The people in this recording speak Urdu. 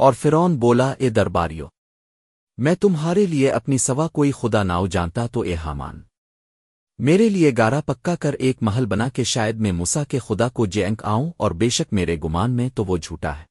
اور فرون بولا، اے درباریو، میں تمہارے لیے اپنی سوا کوئی خدا ناؤ جانتا تو اے حامان. میرے لیے گارا پکا کر ایک محل بنا کے شاید میں موسا کے خدا کو جینک آؤں اور بے شک میرے گمان میں تو وہ جھوٹا ہے.